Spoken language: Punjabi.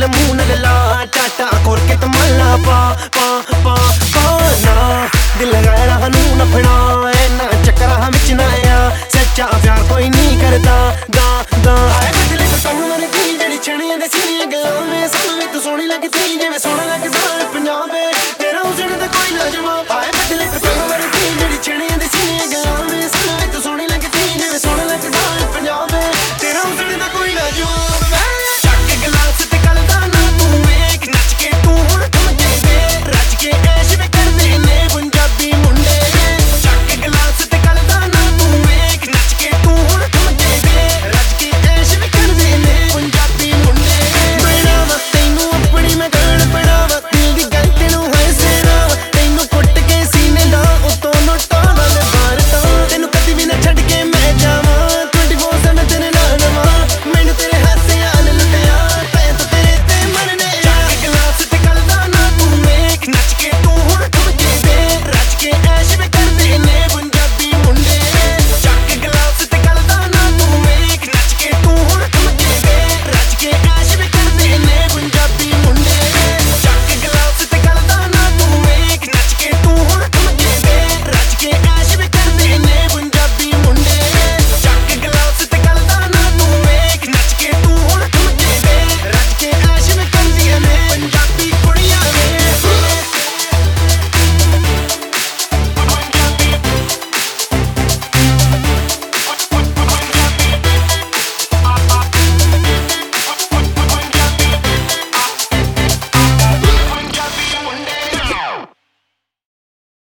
ਜਾਮ ਮੂੰਹ ਨਾਲ ਲਾ ਟਾਟਾ ਕੋਰ ਕੇ ਤਮਲਾ ਪਾ ਪਾ ਪਾ ਪਾ, ਨਾ। ਦਿਲ ਲਗਾਇਆ ਨੂੰ ਨਫਣਾ ਐਨਾ ਚੱਕਰਾਂ ਵਿੱਚ ਨਾ ਆ ਸੱਚਾ ਪਿਆਰ ਕੋਈ ਨਹੀਂ ਕਰਦਾ।